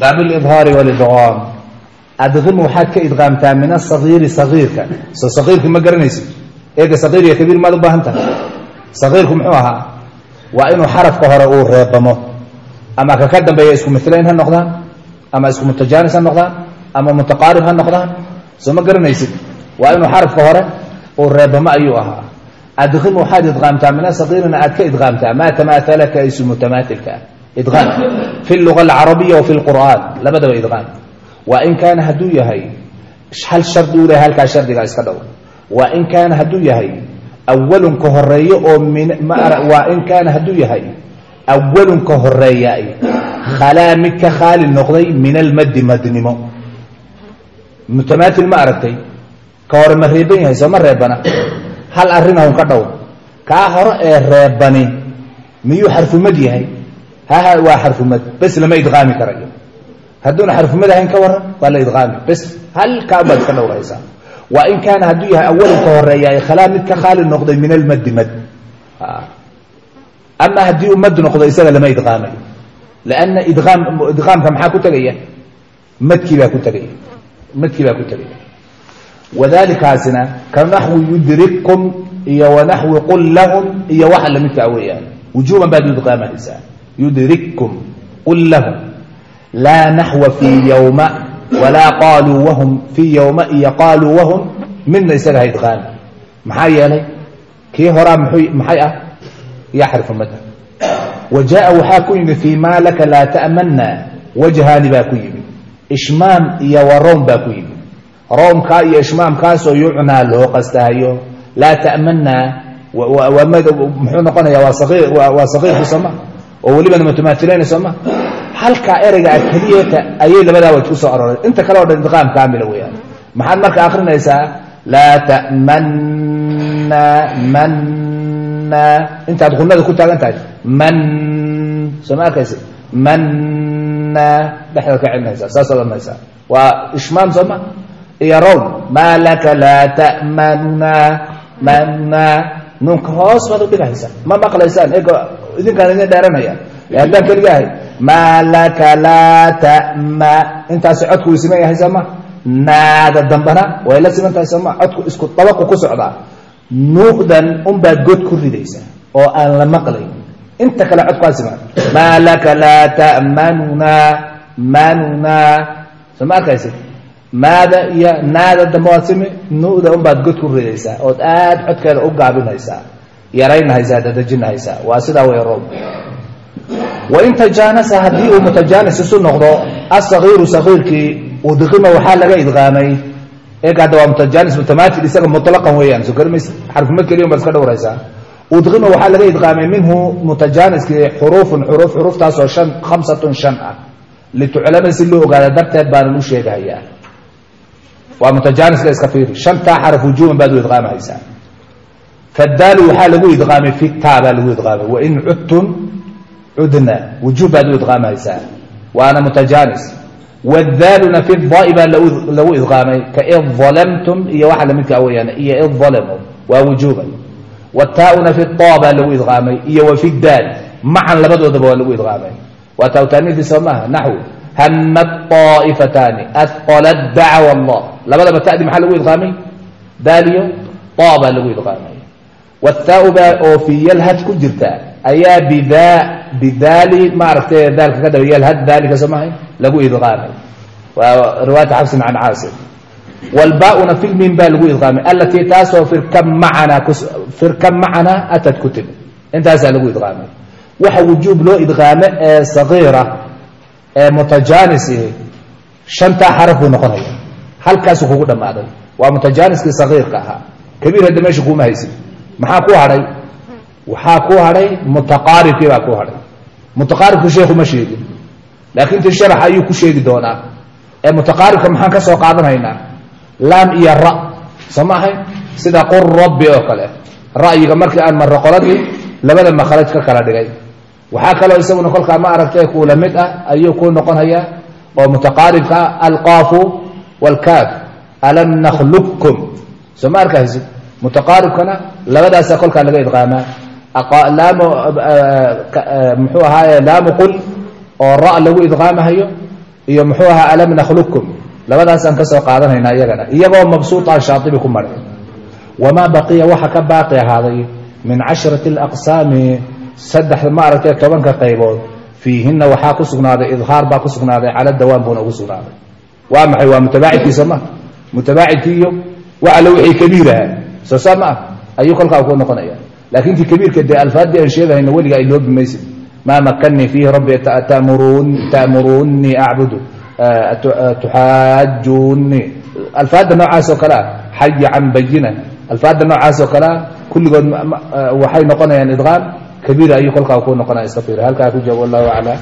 baab lidhaari walidqaam adqim waxaad ka idqaamtaa min asagiiri sagiirka soo sagiirka ma garanaysid eega sagiir iyo kabiir maad u baahan tahay sagiirku muxuu ahaa waa inuu xarafka hore uu reebamo ama kaka dambeeya isku milayn ha noqdaan ama isku mutajaanis ha noqdaan ama mutaqaarib ha noqdaan soo ma garanaysid waa inuu xarafka hore uu reebamo ayuu ahaa adqim fi luga alcarabiya wa fi lqur'aan labadaba idqaam waa in kaana hadduu yahay hal shardi u halkaa shardiga iska dhow waa in kaana hadduu yahay awalun ka horeeyo oo waa in kaana hadduu yahay awalun ka horreeya khalaa mid khaali noqday min almaddi madnimo mutamaatil ma aragtay ka hore ma reeban yahay soo ma reebana hal arrinahun ka dhow kaa hore ee reebani miyuu xarfumad yahay waa xarfumad bes lama idqaami karayo. Hadduuna xarfumad ahayn ka waran waa la idqaami bes halkaa baad iska dhowraysaa. Waa in kaana hadduu yahay awalun ka horreeya khalaa mid ka khaali noqday min almaddi mad. Ama haddii uu mad noqdo isaga lama idqaamayo. Lanna idqaam idqaamka maxaa ku tegaya? Madkii baa ku tegaya. Madkii baa ku tegaya. Wadalikaasina ka naxwi yudrikkum iyo wanaxwi qul lahum iyo waxa lamidkaa weeyaan. Wujuuban baad idqaamaysaa yudrikkum qul lahum laa naxwa fii yowma walaa qaaluu wahum fii yowma iyo qaaluu wahum midna isaga ha idqaami maxaa yeelay kii horaa maxay ah yaa xarfumada wa jaaa waxaa ku yimi fii maa laka laa ta'manna wajhaani baa ku yimi ishmaam iyo wa room baa ku yimi roomkaa iyo ishmaamkaasoo yucnaa loo qastahayo laa ta'manna muxuu noqonaya waa sagiirku sooma oo welibana mutamaahilayna sooma halkaa ereyga a keliyata ayay labadaa waj ku soo inta kale o dhan idqaam kaamila weeyaan. Maxaad marka akrinaysaa laa ta'manna manna. Intaad qunada ku taagan tahay man. Soo ma arkaysa manna. Dhexdaad ka celinaysaa saasaad odhanaysaa waa ishmaam sooma iyo rown maa laka laa ta'manuna manna. Nuunka hoos baad u dhigaysaa ma maqlaysaan ego idinkaan idin dheeranaya. Haddaan keliga ahay maa laka laa tama. Intaasi codku siman yahay sooma naada dambana way la siman tahay sooma codku isku dabaqu ku socdaa. Nuuqdan unbaad god ku ridaysaa oo aan la maqlayn. Inta kale codku aa siman. Maa laka laa ta'manuna manuna soo ma arkaysi maada iyo naada dambe waad simi nu'da unbaad god ku ridaysaa ood aad codkeeda u gaabinaysaa yaraynahaysaa dadajinahaysaa waa sidaa roob. Wain tajaanasa haddii uu mutajaanis isu noqdo asagiiru sagiirkii udqima waxaa laga idqaamay. Eeg hadda waa mutajaanis mutamaatil isaga mutlaqan weeyaan. Soo garmaysa xarfumad keliya baad iska dhowraysaa udqima waxaa laga idqaamay minhu mutajaaniskii xuruufun xuruuf xuruuftaasoo shan khamsatun shan ah. Lituclama si loo ogaada darteed baanan u sheegahayaa. Waa mutajaaniska iska fiiri. Shantaa xaraf wujuuban baad u idqaamahaysaa fadaalu waxaa lagu idqaamay fi taa baa lagu idqaamay wain cudtum cudna wujuub baad u idqaamahaysaa waana mutajaanis wadaaluna fi daai baa lagu idqaamay kaid dalamtum iyo waxa lamidkaa weyaan iyo id dalamuu waa wujuuban wataauna fi taa baa lagu idqaamay iyo wa fi daal macan labadoodaba waa lagu idqaamay waa taawtaanidii soo maaha naxwi hamad طaa'ifataani adqalat dacwa allah labadaba tadi maxaa lagu idqaamay daaliyo taa baa lagu idqaamay wthaau baa oo fii yalhad ku jirta ayaa bida bidaali maaragtay daalka ka daba yalhad daalika soo lagu idqaamay waa riwaayata xabsin can caasim wlbaauna fi lmiin baa lagu idqaamay alatii taasoo firkan macanaa firkan macanaa atad kutib intaasaa lagu idqaamay waxa wujuub loo idqaame ee sagiira ee mutajaanisi shantaa xaraf buu noqonaya halkaasu kugu dhammaaday waa mutajaaniskii sagiirka ahaa kabiir hadda meesha kuuma haysid maxaa ku hadhay waxaa ku hadhay mutaqaaribkii baa ku hadhay mutaqaaribku sheekhu ma sheegin. Laakiin ti sharax ayuu ku sheegi doonaa. Ee mutaqaaribka maxaan ka soo qaadanaynaa? Laam iyo ra. Soo ma ahayn sida qur rabbi oo kale. Ra'yiga markii aan marro qoladii labada makhraj ka kala dhigay. Waxaa kaloo isaguna kolkaa ma aragtay kuu la mid ah ayuu ku noqonayaa oo mutaqaaribka ah alqaafu waalkaaf alam nakhluqkum. Soo ma arkaysid mutaqaaribkana labadaasa kolkaa laga idqaamaa muxuu ahaaye laamu qul oo ra lagu idqaamahayo iyo muxuu ahaa alam nakhluqkum labadaasaan ka soo qaadanaynaa iyagana iyagoo mabsuuطaan shaaibi ku maray wamaa baqiya waxa ka baaqi ahaaday min cashrati اlaqsaami saddex maaragtay tobanka qaybood fiihina waxaa ku sugnaaday idhaar baa ku sugnaaday cala dawaam buuna ugu sugnaaday waa maxay waa mutabaacidkiisa ma mutabaacidkii iyo wa alle wixii kabiiraha soo saa ma ah ayuu kolkaa ku noqonaya laakiin kii kabiirka dee alfaadii aan sheegahayna weligaa iloobi maysid maa makanii fiihi rabbi ta'muruunii acbudu tuxaajuunii alfaadda noocaas oo kale ah xayi can bayina alfaadda noocaas oo kale ah kulligood waxay noqonayaan idqaam. Kabiira ayuu kolkaa ku noqonaya iska fiir halkaa ku jawaab wallahu aclam